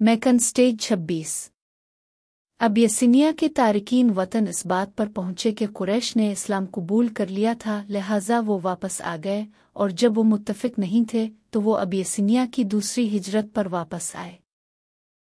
Maken stage چھبیس۔ اب یسینیا کے تارکین وطن اس بات پر پہنچے کہ قریش نے اسلام قبول کر لیا تھا، لہذا وہ واپس آ گئے اور جب وہ متفق نہیں تھے، تو وہ اب یسینیا کی دوسری ہجرت پر واپس آئے۔